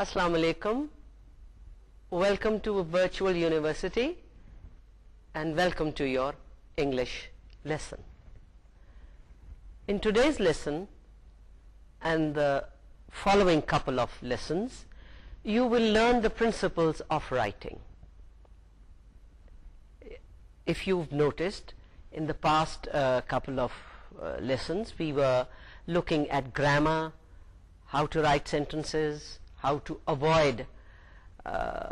Assalamu alaikum. Welcome to a virtual university and welcome to your English lesson. In today's lesson and the following couple of lessons, you will learn the principles of writing. If you've noticed, in the past uh, couple of uh, lessons we were looking at grammar, how to write sentences, how to avoid uh,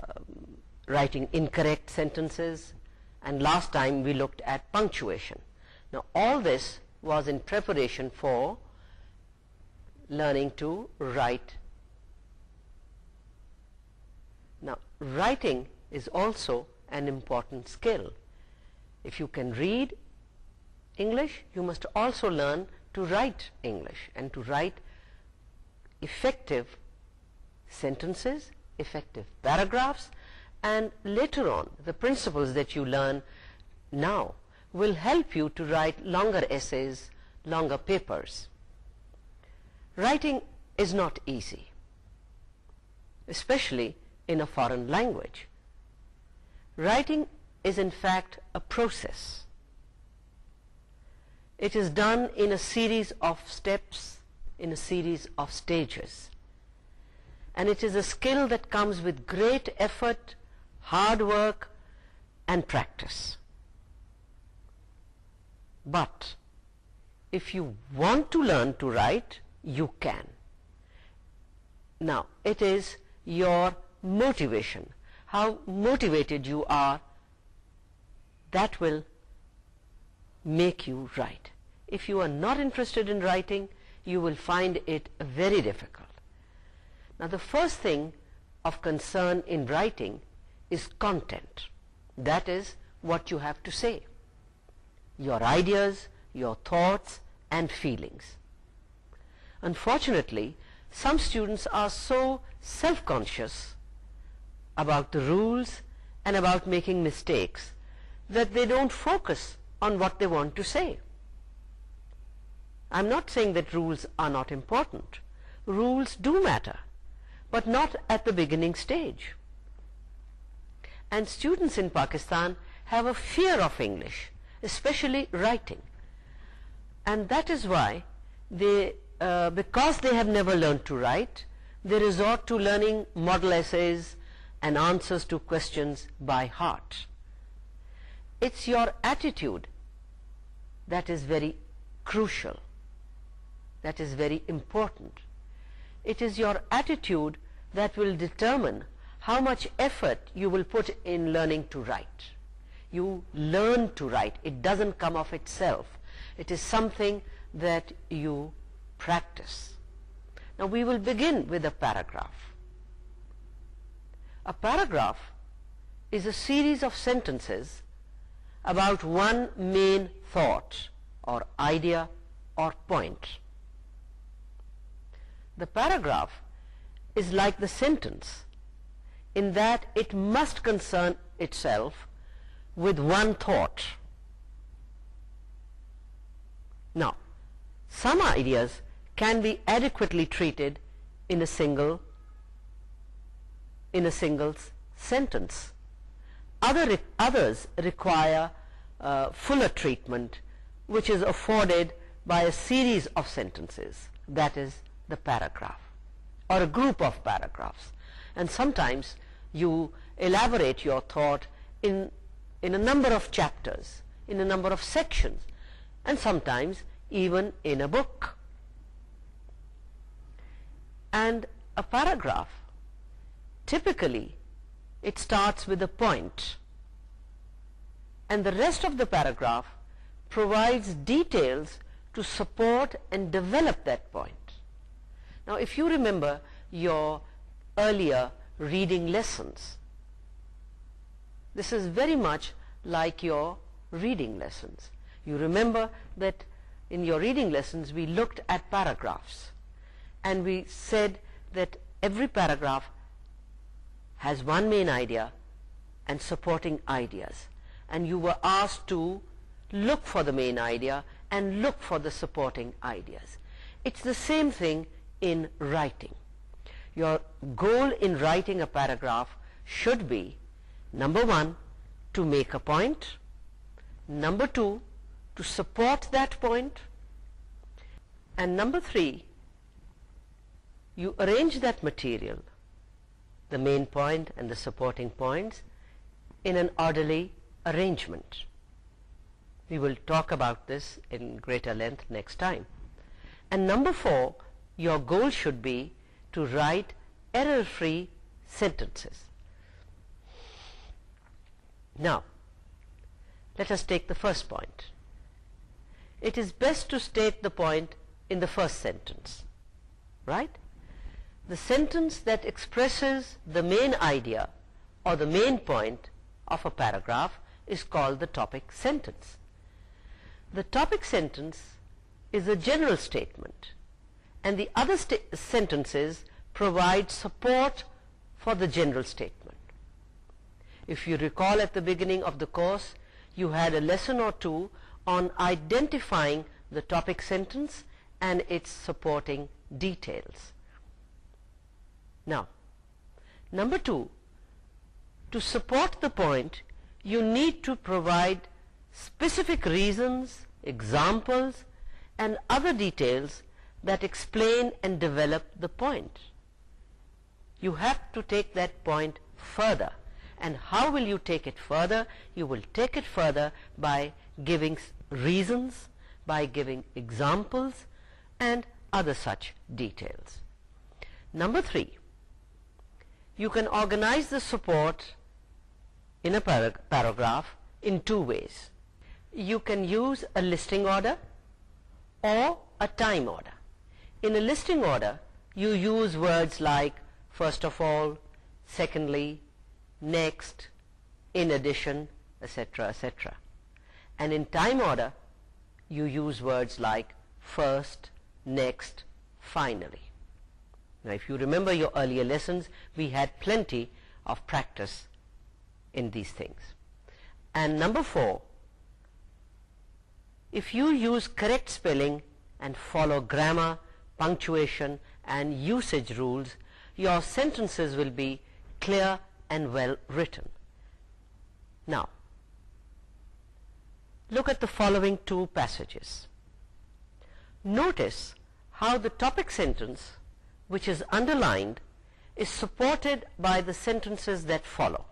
writing incorrect sentences and last time we looked at punctuation now all this was in preparation for learning to write now writing is also an important skill if you can read English you must also learn to write English and to write effective sentences, effective paragraphs, and later on, the principles that you learn now will help you to write longer essays, longer papers. Writing is not easy, especially in a foreign language. Writing is in fact a process. It is done in a series of steps, in a series of stages and it is a skill that comes with great effort, hard work and practice. But if you want to learn to write, you can. Now, it is your motivation, how motivated you are, that will make you write. If you are not interested in writing, you will find it very difficult. Now the first thing of concern in writing is content. That is what you have to say. Your ideas, your thoughts and feelings. Unfortunately, some students are so self-conscious about the rules and about making mistakes that they don't focus on what they want to say. I'm not saying that rules are not important. Rules do matter but not at the beginning stage. And students in Pakistan have a fear of English, especially writing. And that is why, they, uh, because they have never learned to write, they resort to learning model essays and answers to questions by heart. It's your attitude that is very crucial, that is very important it is your attitude that will determine how much effort you will put in learning to write. You learn to write. It doesn't come of itself. It is something that you practice. Now we will begin with a paragraph. A paragraph is a series of sentences about one main thought or idea or point. Point the paragraph is like the sentence in that it must concern itself with one thought. Now, some ideas can be adequately treated in a single in a single sentence. Other others require uh, fuller treatment which is afforded by a series of sentences, that is the paragraph or a group of paragraphs and sometimes you elaborate your thought in in a number of chapters in a number of sections and sometimes even in a book and a paragraph typically it starts with a point and the rest of the paragraph provides details to support and develop that point now, if you remember your earlier reading lessons, this is very much like your reading lessons. You remember that in your reading lessons, we looked at paragraphs. And we said that every paragraph has one main idea and supporting ideas. And you were asked to look for the main idea and look for the supporting ideas. It's the same thing in writing. Your goal in writing a paragraph should be number one, to make a point, number two, to support that point, and number three, you arrange that material, the main point and the supporting points, in an orderly arrangement. We will talk about this in greater length next time. And number four, your goal should be to write error-free sentences. Now, let us take the first point. It is best to state the point in the first sentence, right? The sentence that expresses the main idea or the main point of a paragraph is called the topic sentence. The topic sentence is a general statement and the other sentences provide support for the general statement. If you recall at the beginning of the course, you had a lesson or two on identifying the topic sentence and its supporting details. Now, number two, to support the point, you need to provide specific reasons, examples, and other details that explain and develop the point. You have to take that point further. And how will you take it further? You will take it further by giving reasons, by giving examples, and other such details. Number three, you can organize the support in a paragraph in two ways. You can use a listing order or a time order. In a listing order, you use words like first of all, secondly, next, in addition, etc., etc. And in time order, you use words like first, next, finally. Now, if you remember your earlier lessons, we had plenty of practice in these things. And number four, if you use correct spelling and follow grammar punctuation and usage rules, your sentences will be clear and well written. Now, look at the following two passages. Notice how the topic sentence, which is underlined, is supported by the sentences that follow.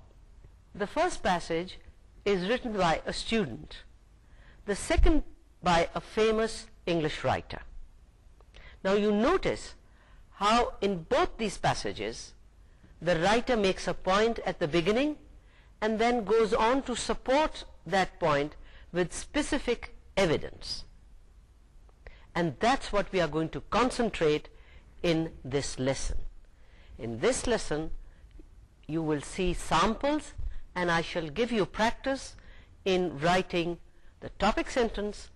The first passage is written by a student, the second by a famous English writer. Now you notice how in both these passages the writer makes a point at the beginning and then goes on to support that point with specific evidence. And that's what we are going to concentrate in this lesson. In this lesson you will see samples and I shall give you practice in writing the topic sentence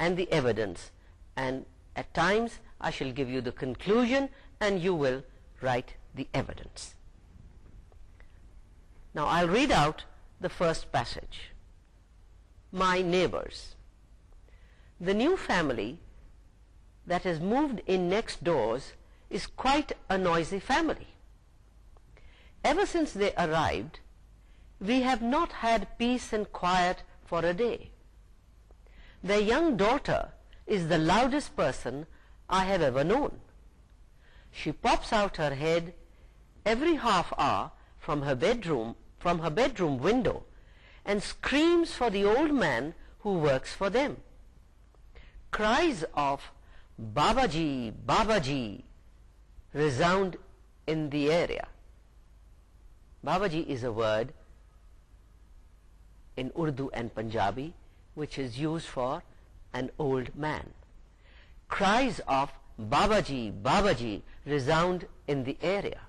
and the evidence and at times I shall give you the conclusion and you will write the evidence. Now I'll read out the first passage. My neighbors. The new family that has moved in next doors is quite a noisy family. Ever since they arrived, we have not had peace and quiet for a day. Their young daughter is the loudest person I have ever known. She pops out her head every half hour from her bedroom from her bedroom window and screams for the old man who works for them. Cries of Babaji, Babaji resound in the area. Babaji is a word in Urdu and Punjabi which is used for an old man cries of Babaji, Babaji resound in the area.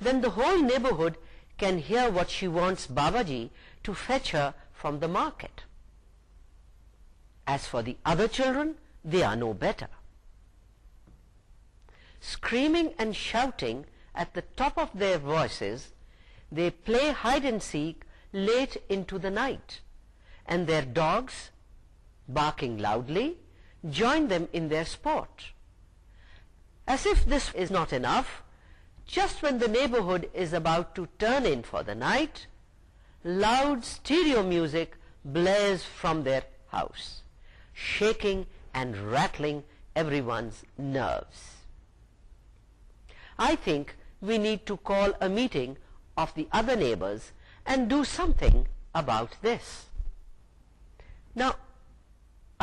Then the whole neighborhood can hear what she wants Babaji to fetch her from the market. As for the other children, they are no better. Screaming and shouting at the top of their voices, they play hide-and-seek late into the night, and their dogs, barking loudly, join them in their sport. As if this is not enough, just when the neighborhood is about to turn in for the night, loud stereo music blares from their house, shaking and rattling everyone's nerves. I think we need to call a meeting of the other neighbors and do something about this. Now,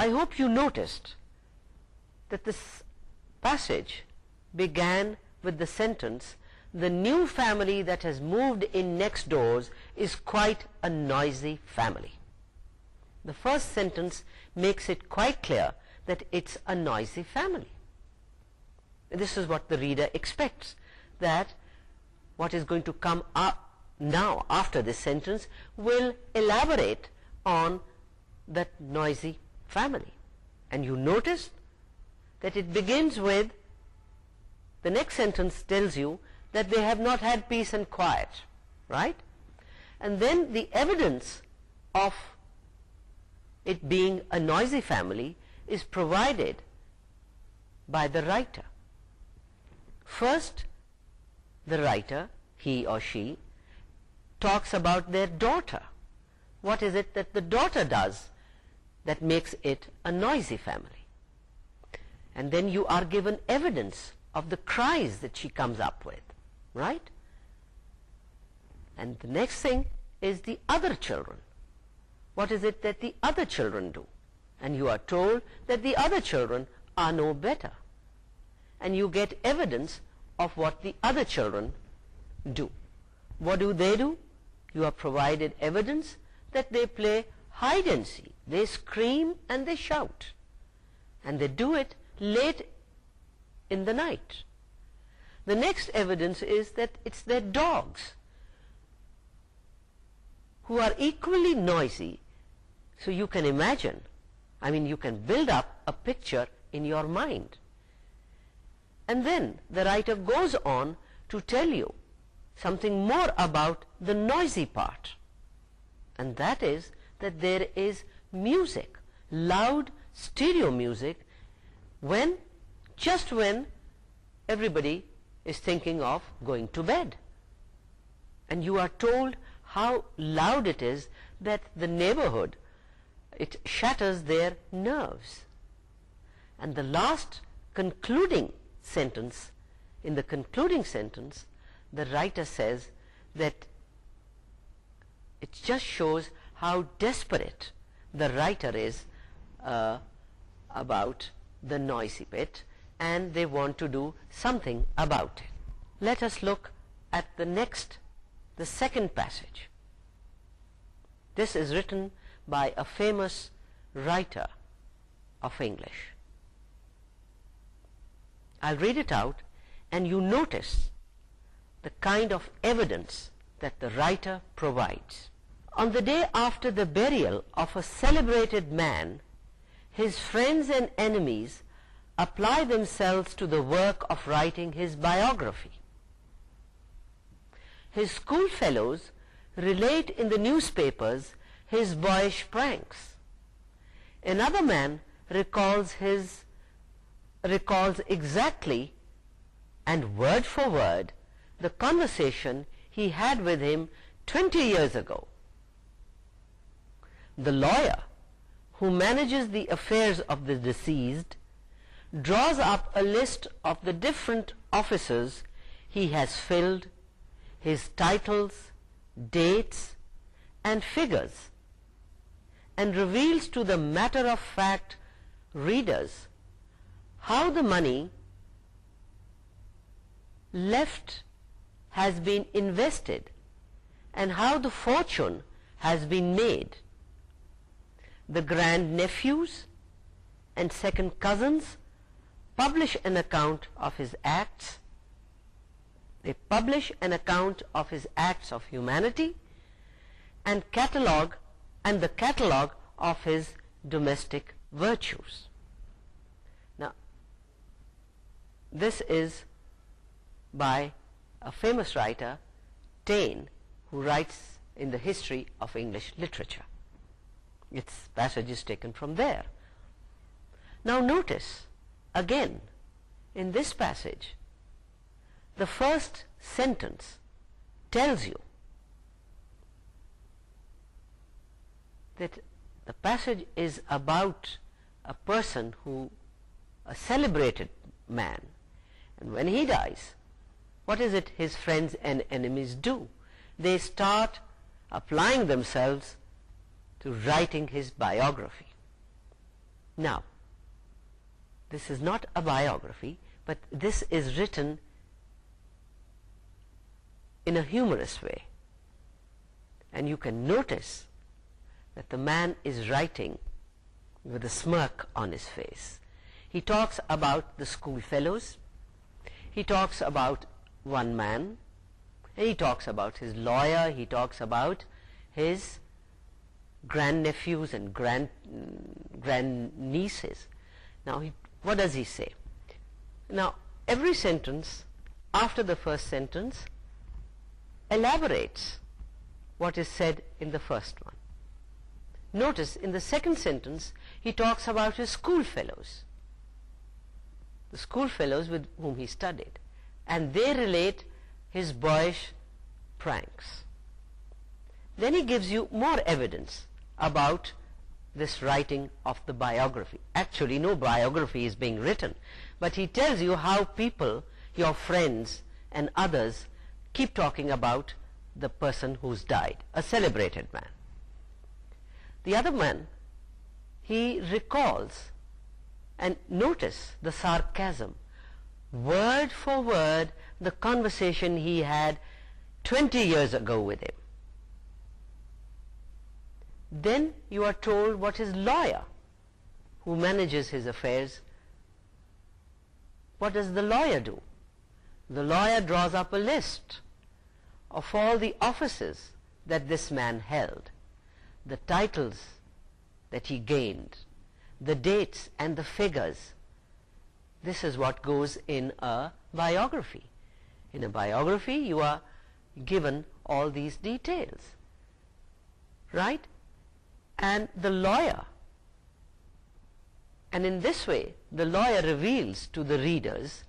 I hope you noticed that this passage began with the sentence the new family that has moved in next doors is quite a noisy family. The first sentence makes it quite clear that it's a noisy family. This is what the reader expects, that what is going to come up now after this sentence will elaborate on that noisy family and you notice that it begins with the next sentence tells you that they have not had peace and quiet right and then the evidence of it being a noisy family is provided by the writer first the writer he or she talks about their daughter what is it that the daughter does that makes it a noisy family. And then you are given evidence of the cries that she comes up with, right? And the next thing is the other children. What is it that the other children do? And you are told that the other children are no better. And you get evidence of what the other children do. What do they do? You are provided evidence that they play hide and seek they scream and they shout and they do it late in the night the next evidence is that it's their dogs who are equally noisy so you can imagine I mean you can build up a picture in your mind and then the writer goes on to tell you something more about the noisy part and that is that there is music loud stereo music when just when everybody is thinking of going to bed and you are told how loud it is that the neighborhood it shatters their nerves and the last concluding sentence in the concluding sentence the writer says that it just shows how desperate the writer is uh, about the noisy bit and they want to do something about it. Let us look at the next, the second passage. This is written by a famous writer of English. I'll read it out and you notice the kind of evidence that the writer provides. On the day after the burial of a celebrated man, his friends and enemies apply themselves to the work of writing his biography. His schoolfellows relate in the newspapers his boyish pranks. Another man recalls his recalls exactly and word for word the conversation he had with him 20 years ago the lawyer who manages the affairs of the deceased draws up a list of the different offices he has filled, his titles, dates and figures and reveals to the matter-of-fact readers how the money left has been invested and how the fortune has been made the grand nephews and second cousins publish an account of his acts they publish an account of his acts of humanity and catalog and the catalog of his domestic virtues now this is by a famous writer Taine who writes in the history of English literature its passage is taken from there. Now notice again in this passage the first sentence tells you that the passage is about a person who a celebrated man and when he dies what is it his friends and enemies do they start applying themselves to writing his biography. Now, this is not a biography, but this is written in a humorous way. And you can notice that the man is writing with a smirk on his face. He talks about the schoolfellows, he talks about one man, he talks about his lawyer, he talks about his grand nephews and grand grand nieces now what does he say now every sentence after the first sentence elaborates what is said in the first one notice in the second sentence he talks about his schoolfellows the schoolfellows with whom he studied and they relate his boyish pranks then he gives you more evidence about this writing of the biography. Actually, no biography is being written, but he tells you how people, your friends and others, keep talking about the person who's died, a celebrated man. The other man, he recalls and notice the sarcasm, word for word, the conversation he had 20 years ago with him then you are told what his lawyer who manages his affairs what does the lawyer do the lawyer draws up a list of all the offices that this man held the titles that he gained the dates and the figures this is what goes in a biography in a biography you are given all these details right and the lawyer and in this way the lawyer reveals to the readers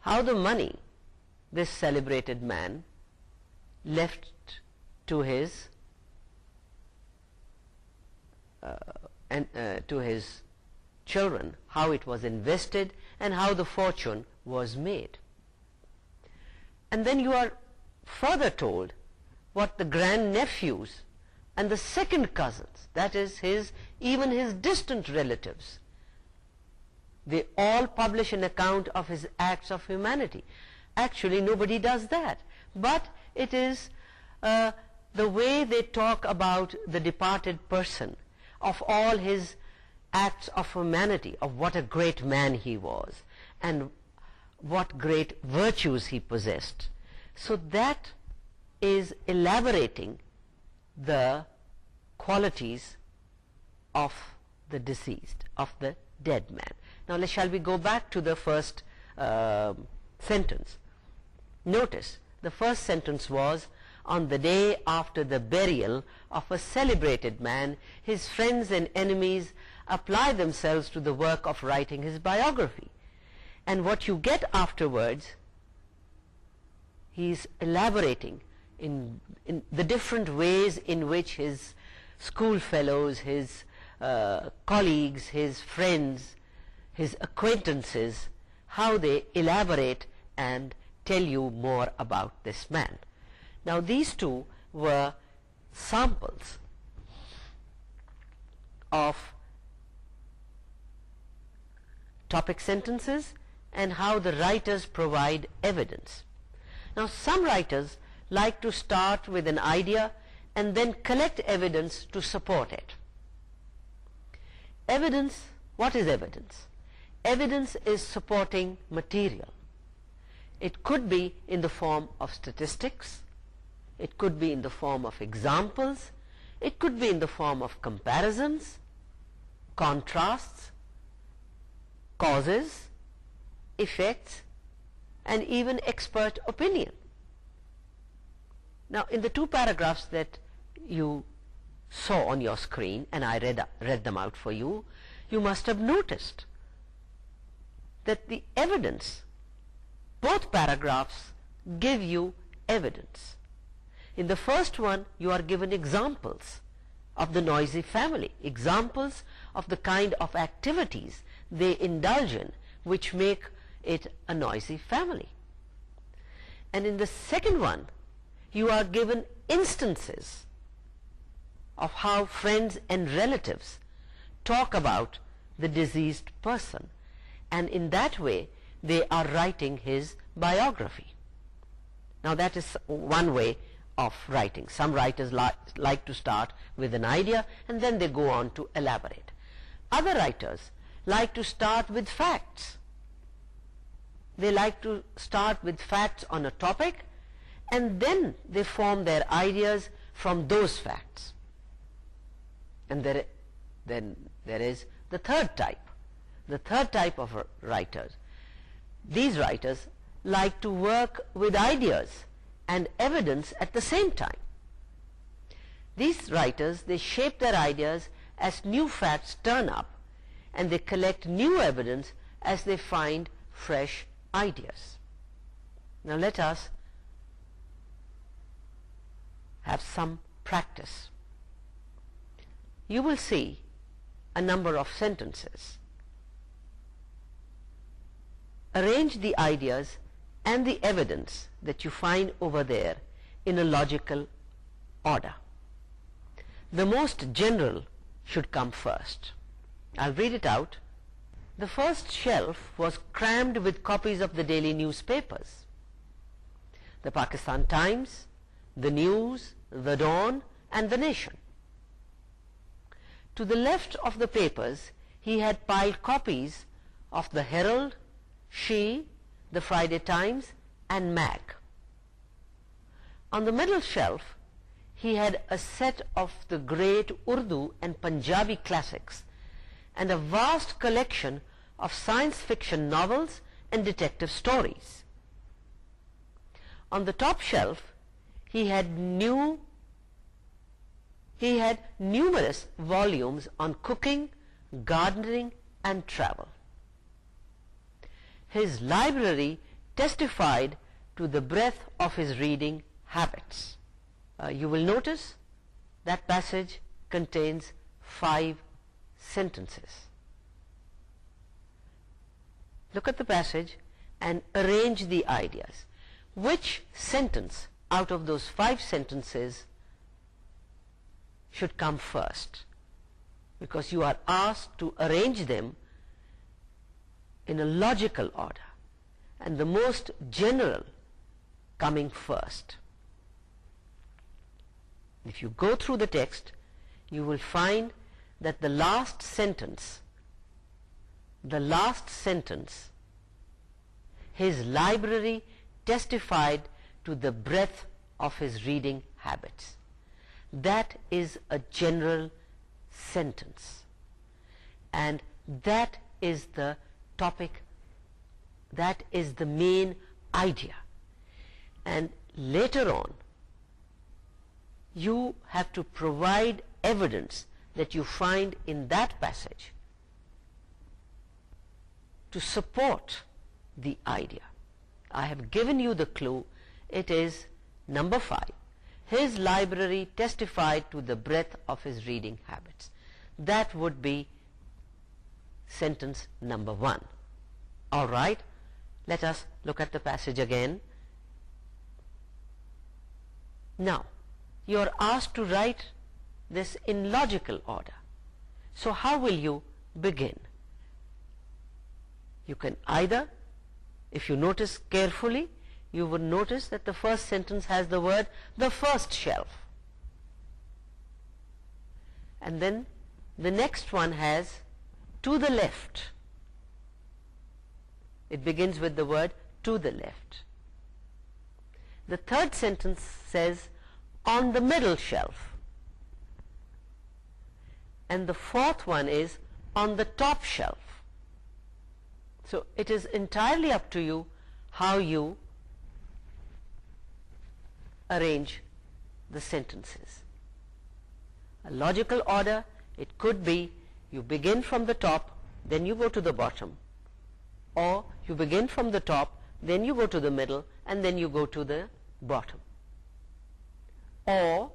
how the money this celebrated man left to his uh, uh, to his children how it was invested and how the fortune was made and then you are further told what the grand nephews and the second cousins that is his even his distant relatives they all publish an account of his acts of humanity actually nobody does that but it is uh, the way they talk about the departed person of all his acts of humanity of what a great man he was and what great virtues he possessed so that is elaborating the qualities of the deceased of the dead man now shall we go back to the first um, sentence notice the first sentence was on the day after the burial of a celebrated man his friends and enemies apply themselves to the work of writing his biography and what you get afterwards He is elaborating in, in the different ways in which his Schoolfellows, his uh, colleagues, his friends, his acquaintances, how they elaborate and tell you more about this man. Now these two were samples of topic sentences and how the writers provide evidence. Now some writers like to start with an idea and then collect evidence to support it. Evidence, what is evidence? Evidence is supporting material. It could be in the form of statistics, it could be in the form of examples, it could be in the form of comparisons, contrasts, causes, effects, and even expert opinion. Now, in the two paragraphs that you saw on your screen and I read, read them out for you, you must have noticed that the evidence, both paragraphs give you evidence. In the first one, you are given examples of the noisy family, examples of the kind of activities they indulge in which make it a noisy family. And in the second one, you are given instances instances of how friends and relatives talk about the deceased person and in that way they are writing his biography now that is one way of writing some writers like to start with an idea and then they go on to elaborate other writers like to start with facts they like to start with facts on a topic and then they form their ideas from those facts and then there is the third type. The third type of writers. These writers like to work with ideas and evidence at the same time. These writers, they shape their ideas as new facts turn up, and they collect new evidence as they find fresh ideas. Now let us have some practice you will see a number of sentences. Arrange the ideas and the evidence that you find over there in a logical order. The most general should come first. I'll read it out. The first shelf was crammed with copies of the daily newspapers. The Pakistan Times, The News, The Dawn and The Nation. To the left of the papers, he had piled copies of the Herald, She, the Friday Times, and Mac. On the middle shelf, he had a set of the great Urdu and Punjabi classics, and a vast collection of science fiction novels and detective stories. On the top shelf, he had new he had numerous volumes on cooking, gardening and travel. His library testified to the breadth of his reading habits. Uh, you will notice that passage contains five sentences. Look at the passage and arrange the ideas. Which sentence out of those five sentences should come first because you are asked to arrange them in a logical order and the most general coming first. If you go through the text you will find that the last sentence the last sentence his library testified to the breadth of his reading habits that is a general sentence and that is the topic that is the main idea and later on you have to provide evidence that you find in that passage to support the idea I have given you the clue it is number five his library testified to the breadth of his reading habits that would be sentence number one all right let us look at the passage again now you are asked to write this in logical order so how will you begin you can either if you notice carefully you would notice that the first sentence has the word the first shelf and then the next one has to the left it begins with the word to the left the third sentence says on the middle shelf and the fourth one is on the top shelf so it is entirely up to you how you arrange the sentences. A logical order, it could be you begin from the top, then you go to the bottom. Or you begin from the top, then you go to the middle, and then you go to the bottom. Or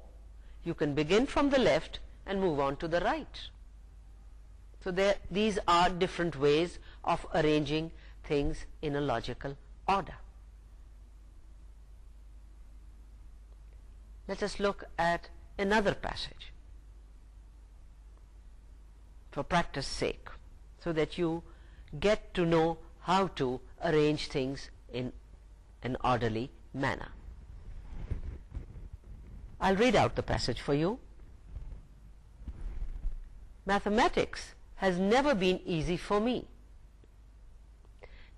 you can begin from the left and move on to the right. So there, these are different ways of arranging things in a logical order. let us look at another passage for practice sake so that you get to know how to arrange things in an orderly manner. I'll read out the passage for you. Mathematics has never been easy for me.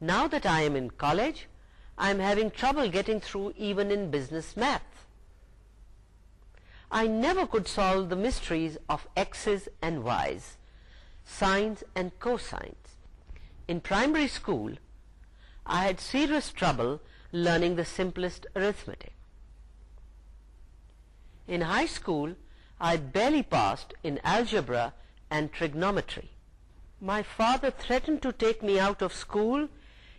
Now that I am in college, I am having trouble getting through even in business math. I never could solve the mysteries of X's and Y's, sines and cosines. In primary school, I had serious trouble learning the simplest arithmetic. In high school, I barely passed in algebra and trigonometry. My father threatened to take me out of school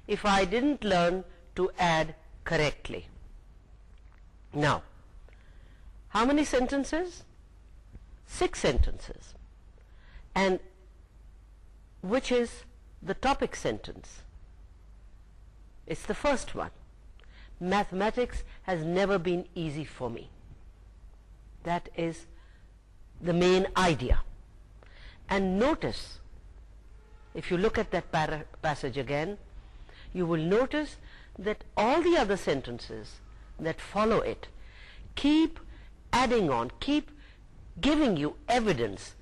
if I didn't learn to add correctly. Now, how many sentences six sentences and which is the topic sentence it's the first one mathematics has never been easy for me that is the main idea and notice if you look at that passage again you will notice that all the other sentences that follow it keep adding on, keep giving you evidence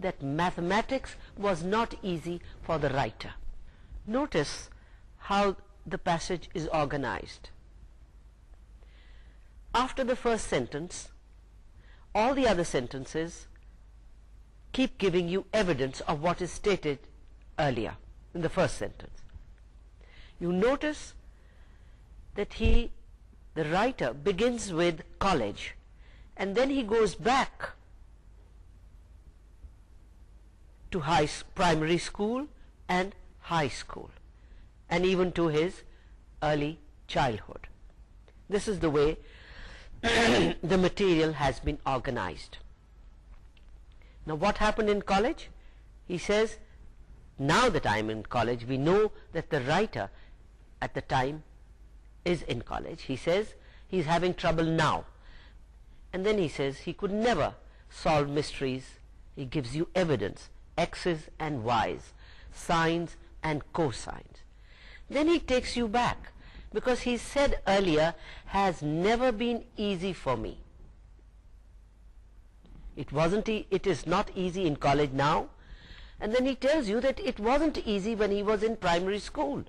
that mathematics was not easy for the writer. Notice how the passage is organized. After the first sentence, all the other sentences keep giving you evidence of what is stated earlier in the first sentence. You notice that he, the writer, begins with college and then he goes back to high primary school and high school and even to his early childhood this is the way the material has been organized now what happened in college he says now that I am in college we know that the writer at the time is in college he says he's having trouble now and then he says he could never solve mysteries. He gives you evidence, X's and Y's, sines and cosines. Then he takes you back because he said earlier, has never been easy for me. It wasn't, e it is not easy in college now. And then he tells you that it wasn't easy when he was in primary school.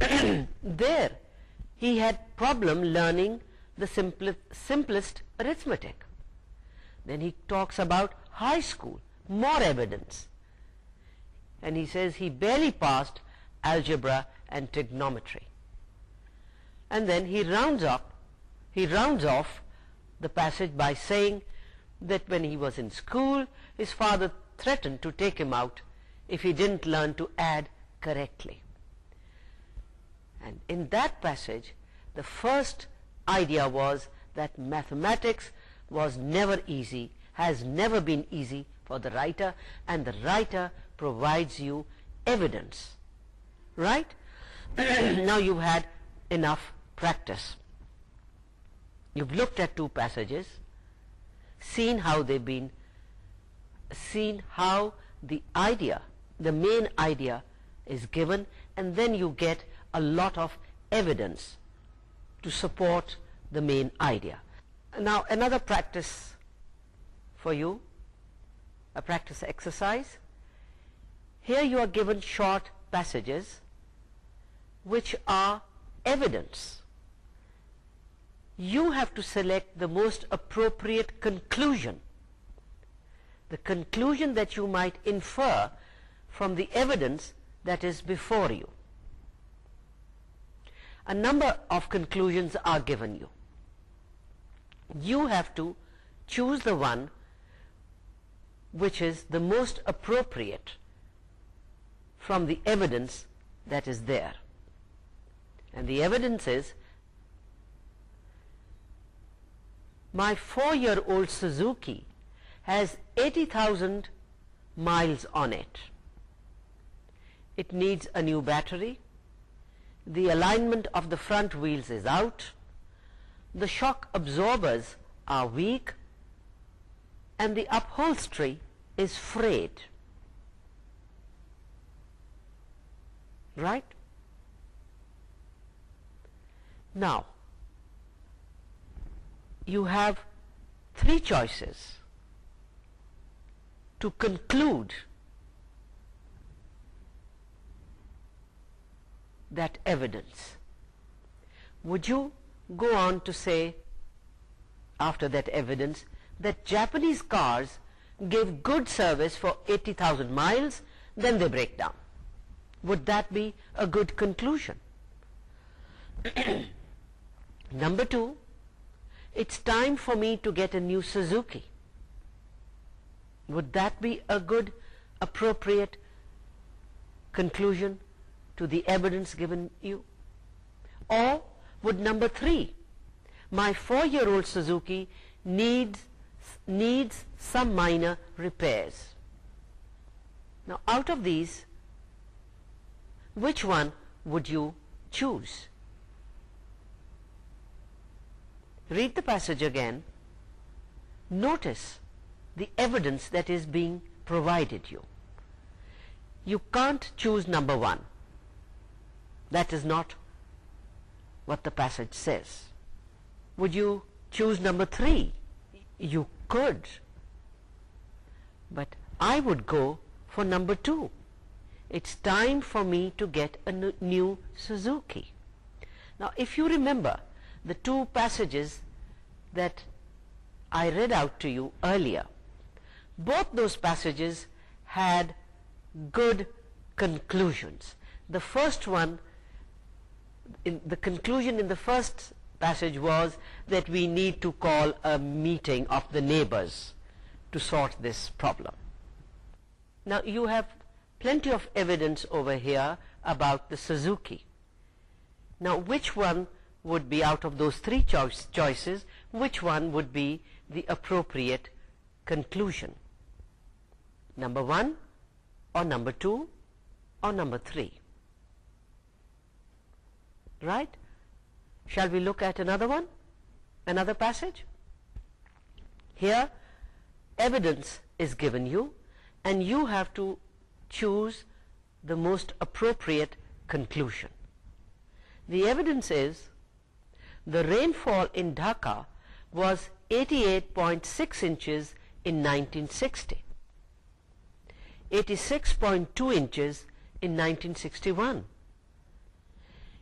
There, he had problem learning the simplest, arithmetic. Then he talks about high school, more evidence. And he says he barely passed algebra and trigonometry. And then he rounds up, he rounds off the passage by saying that when he was in school, his father threatened to take him out if he didn't learn to add correctly. And in that passage, the first idea was that mathematics was never easy, has never been easy for the writer and the writer provides you evidence. Right? Now you've had enough practice. You've looked at two passages, seen how they've been, seen how the idea, the main idea is given and then you get a lot of evidence to support the main idea. Now another practice for you, a practice exercise. Here you are given short passages which are evidence. You have to select the most appropriate conclusion. The conclusion that you might infer from the evidence that is before you a number of conclusions are given you. You have to choose the one which is the most appropriate from the evidence that is there. And the evidence is my four-year-old Suzuki has 80,000 miles on it. It needs a new battery the alignment of the front wheels is out the shock absorbers are weak and the upholstery is frayed right now you have three choices to conclude that evidence would you go on to say after that evidence that Japanese cars give good service for 80,000 miles then they break down would that be a good conclusion number two it's time for me to get a new Suzuki would that be a good appropriate conclusion to the evidence given you? Or would number three, my four-year-old Suzuki needs, needs some minor repairs? Now, out of these, which one would you choose? Read the passage again. Notice the evidence that is being provided you. You can't choose number one. That is not what the passage says. Would you choose number three? You could. But I would go for number two. It's time for me to get a new Suzuki. Now, if you remember the two passages that I read out to you earlier, both those passages had good conclusions. The first one the conclusion in the first passage was that we need to call a meeting of the neighbors to sort this problem. Now you have plenty of evidence over here about the Suzuki. Now which one would be out of those three choices, which one would be the appropriate conclusion? Number one or number two or number three? right shall we look at another one another passage here evidence is given you and you have to choose the most appropriate conclusion the evidence is the rainfall in Dhaka was 88.6 inches in 1960 86.2 inches in 1961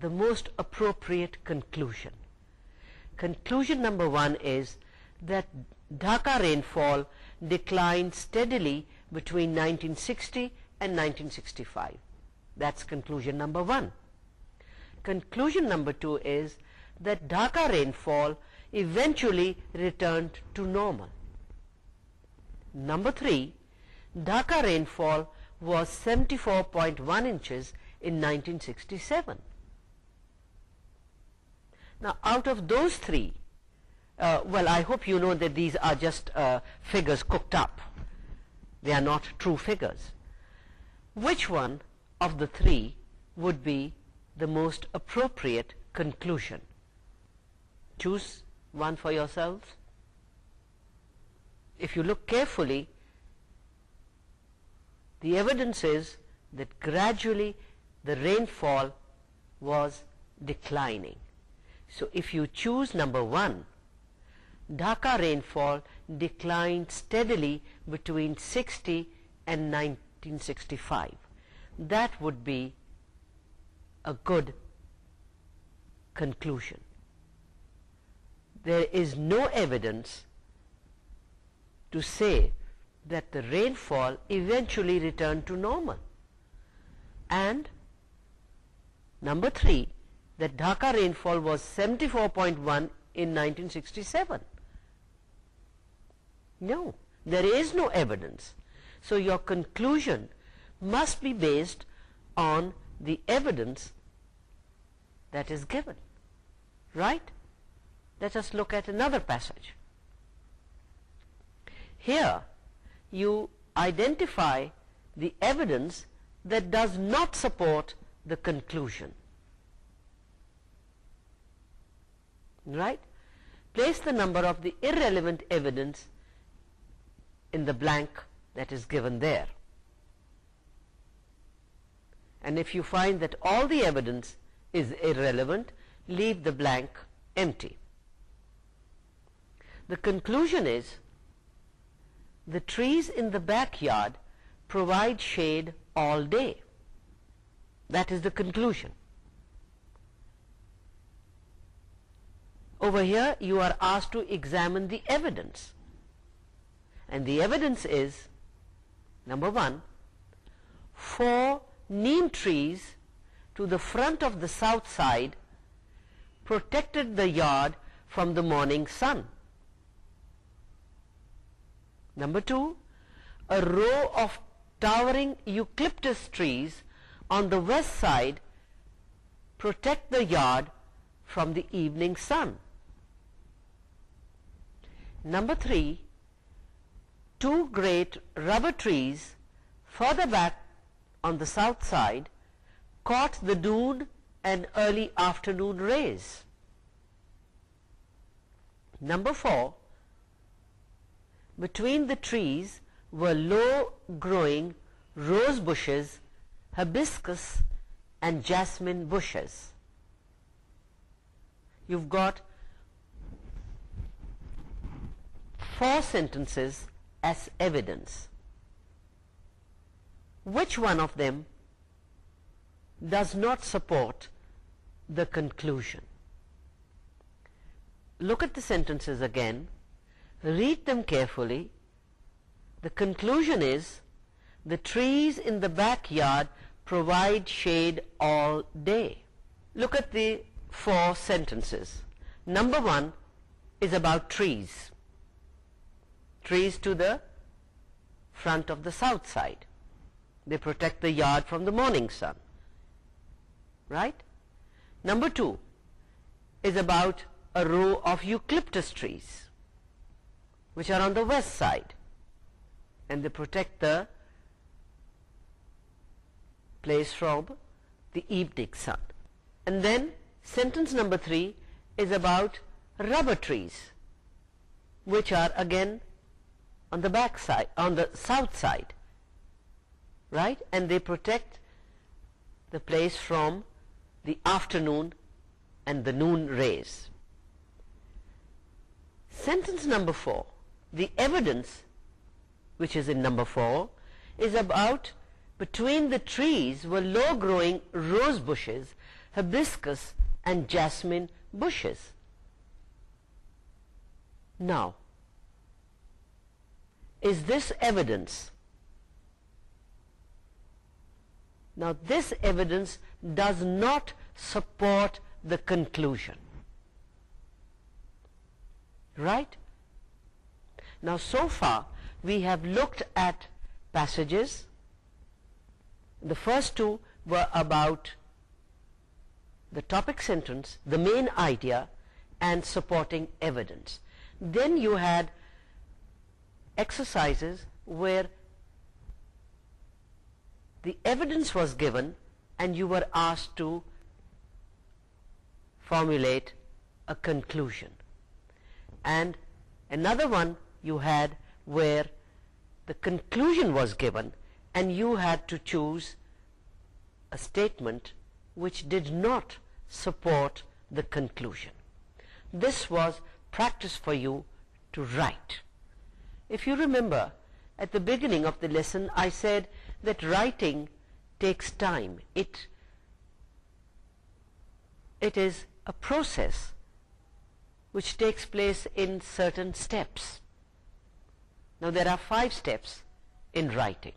the most appropriate conclusion. Conclusion number one is that Dhaka rainfall declined steadily between 1960 and 1965. That's conclusion number one. Conclusion number two is that Dhaka rainfall eventually returned to normal. Number three, Dhaka rainfall was 74.1 inches in 1967. Now, out of those three, uh, well, I hope you know that these are just uh, figures cooked up. They are not true figures. Which one of the three would be the most appropriate conclusion? Choose one for yourselves. If you look carefully, the evidence is that gradually the rainfall was declining so if you choose number one Dhaka rainfall declined steadily between 60 and 1965 that would be a good conclusion there is no evidence to say that the rainfall eventually returned to normal and number three that Dhaka rainfall was 74.1 in 1967. No, there is no evidence. So your conclusion must be based on the evidence that is given. Right? Let us look at another passage. Here you identify the evidence that does not support the conclusion. right place the number of the irrelevant evidence in the blank that is given there and if you find that all the evidence is irrelevant leave the blank empty the conclusion is the trees in the backyard provide shade all day that is the conclusion over here you are asked to examine the evidence and the evidence is number one four neem trees to the front of the south side protected the yard from the morning sun number two a row of towering eucalyptus trees on the west side protect the yard from the evening sun Number 3, two great rubber trees further back on the south side caught the noon and early afternoon rays. Number 4, between the trees were low growing rose bushes, hibiscus and jasmine bushes. You've got four sentences as evidence. Which one of them does not support the conclusion? Look at the sentences again, read them carefully. The conclusion is the trees in the backyard provide shade all day. Look at the four sentences. Number one is about trees trees to the front of the south side. They protect the yard from the morning sun. Right? Number two is about a row of eucalyptus trees which are on the west side and they protect the place from the evening sun. And then sentence number three is about rubber trees which are again on the back side, on the south side, right? And they protect the place from the afternoon and the noon rays. Sentence number four, the evidence, which is in number four, is about between the trees were low-growing rose bushes, hibiscus and jasmine bushes. Now, is this evidence now this evidence does not support the conclusion right now so far we have looked at passages the first two were about the topic sentence the main idea and supporting evidence then you had exercises where the evidence was given and you were asked to formulate a conclusion and another one you had where the conclusion was given and you had to choose a statement which did not support the conclusion this was practice for you to write if you remember, at the beginning of the lesson, I said that writing takes time. It, it is a process which takes place in certain steps. Now, there are five steps in writing.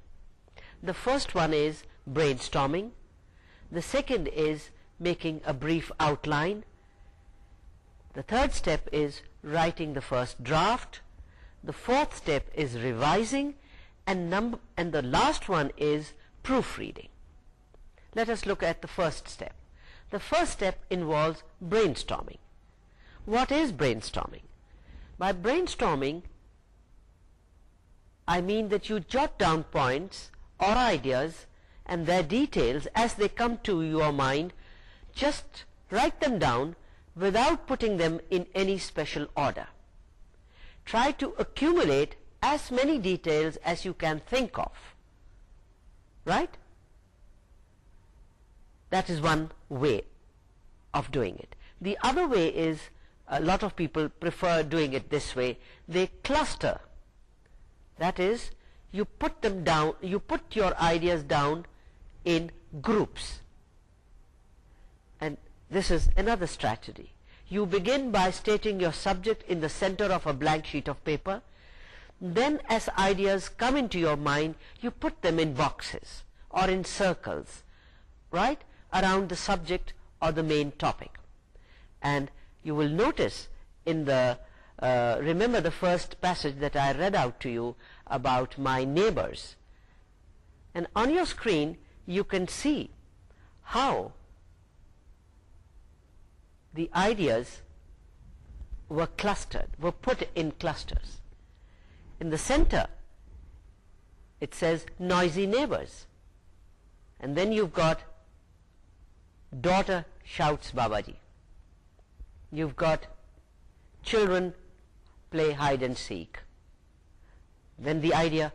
The first one is brainstorming. The second is making a brief outline. The third step is writing the first draft the fourth step is revising and number and the last one is proofreading let us look at the first step the first step involves brainstorming what is brainstorming by brainstorming I mean that you jot down points or ideas and their details as they come to your mind just write them down without putting them in any special order try to accumulate as many details as you can think of right that is one way of doing it the other way is a lot of people prefer doing it this way they cluster that is you put them down you put your ideas down in groups and this is another strategy you begin by stating your subject in the center of a blank sheet of paper then as ideas come into your mind you put them in boxes or in circles right around the subject or the main topic and you will notice in the uh, remember the first passage that I read out to you about my neighbors and on your screen you can see how the ideas were clustered, were put in clusters. In the center, it says noisy neighbors, and then you've got daughter shouts Babaji, you've got children play hide and seek. Then the idea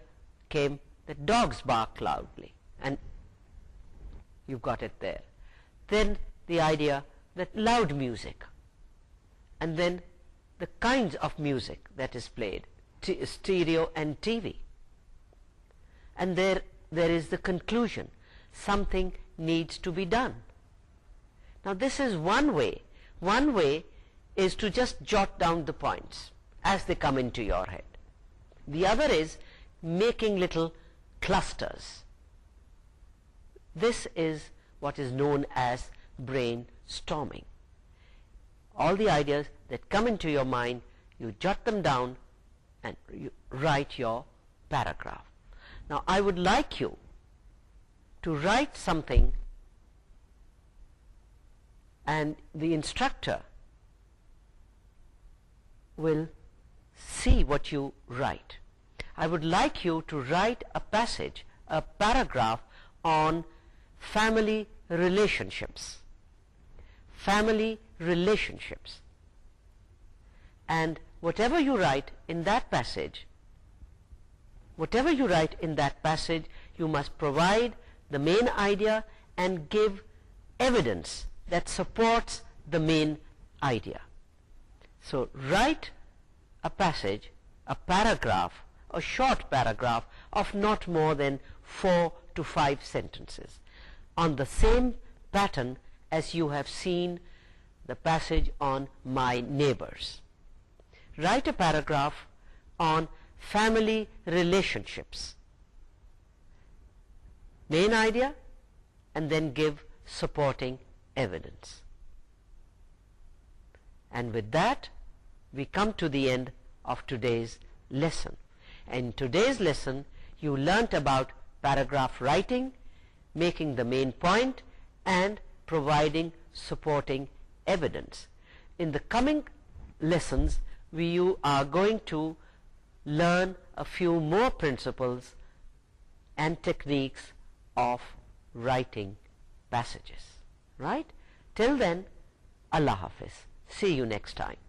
came that dogs bark loudly, and you've got it there. Then the idea that loud music and then the kinds of music that is played stereo and TV and there there is the conclusion something needs to be done now this is one way one way is to just jot down the points as they come into your head the other is making little clusters this is what is known as brain storming. All the ideas that come into your mind, you jot them down and you write your paragraph. Now, I would like you to write something and the instructor will see what you write. I would like you to write a passage, a paragraph on family relationships family relationships. And whatever you write in that passage, whatever you write in that passage, you must provide the main idea and give evidence that supports the main idea. So write a passage, a paragraph, a short paragraph of not more than four to five sentences on the same pattern as you have seen the passage on my neighbors. Write a paragraph on family relationships. Main idea and then give supporting evidence. And with that we come to the end of today's lesson. In today's lesson you learnt about paragraph writing, making the main point and providing supporting evidence. In the coming lessons, we are going to learn a few more principles and techniques of writing passages. Right? Till then, Allah Hafiz. See you next time.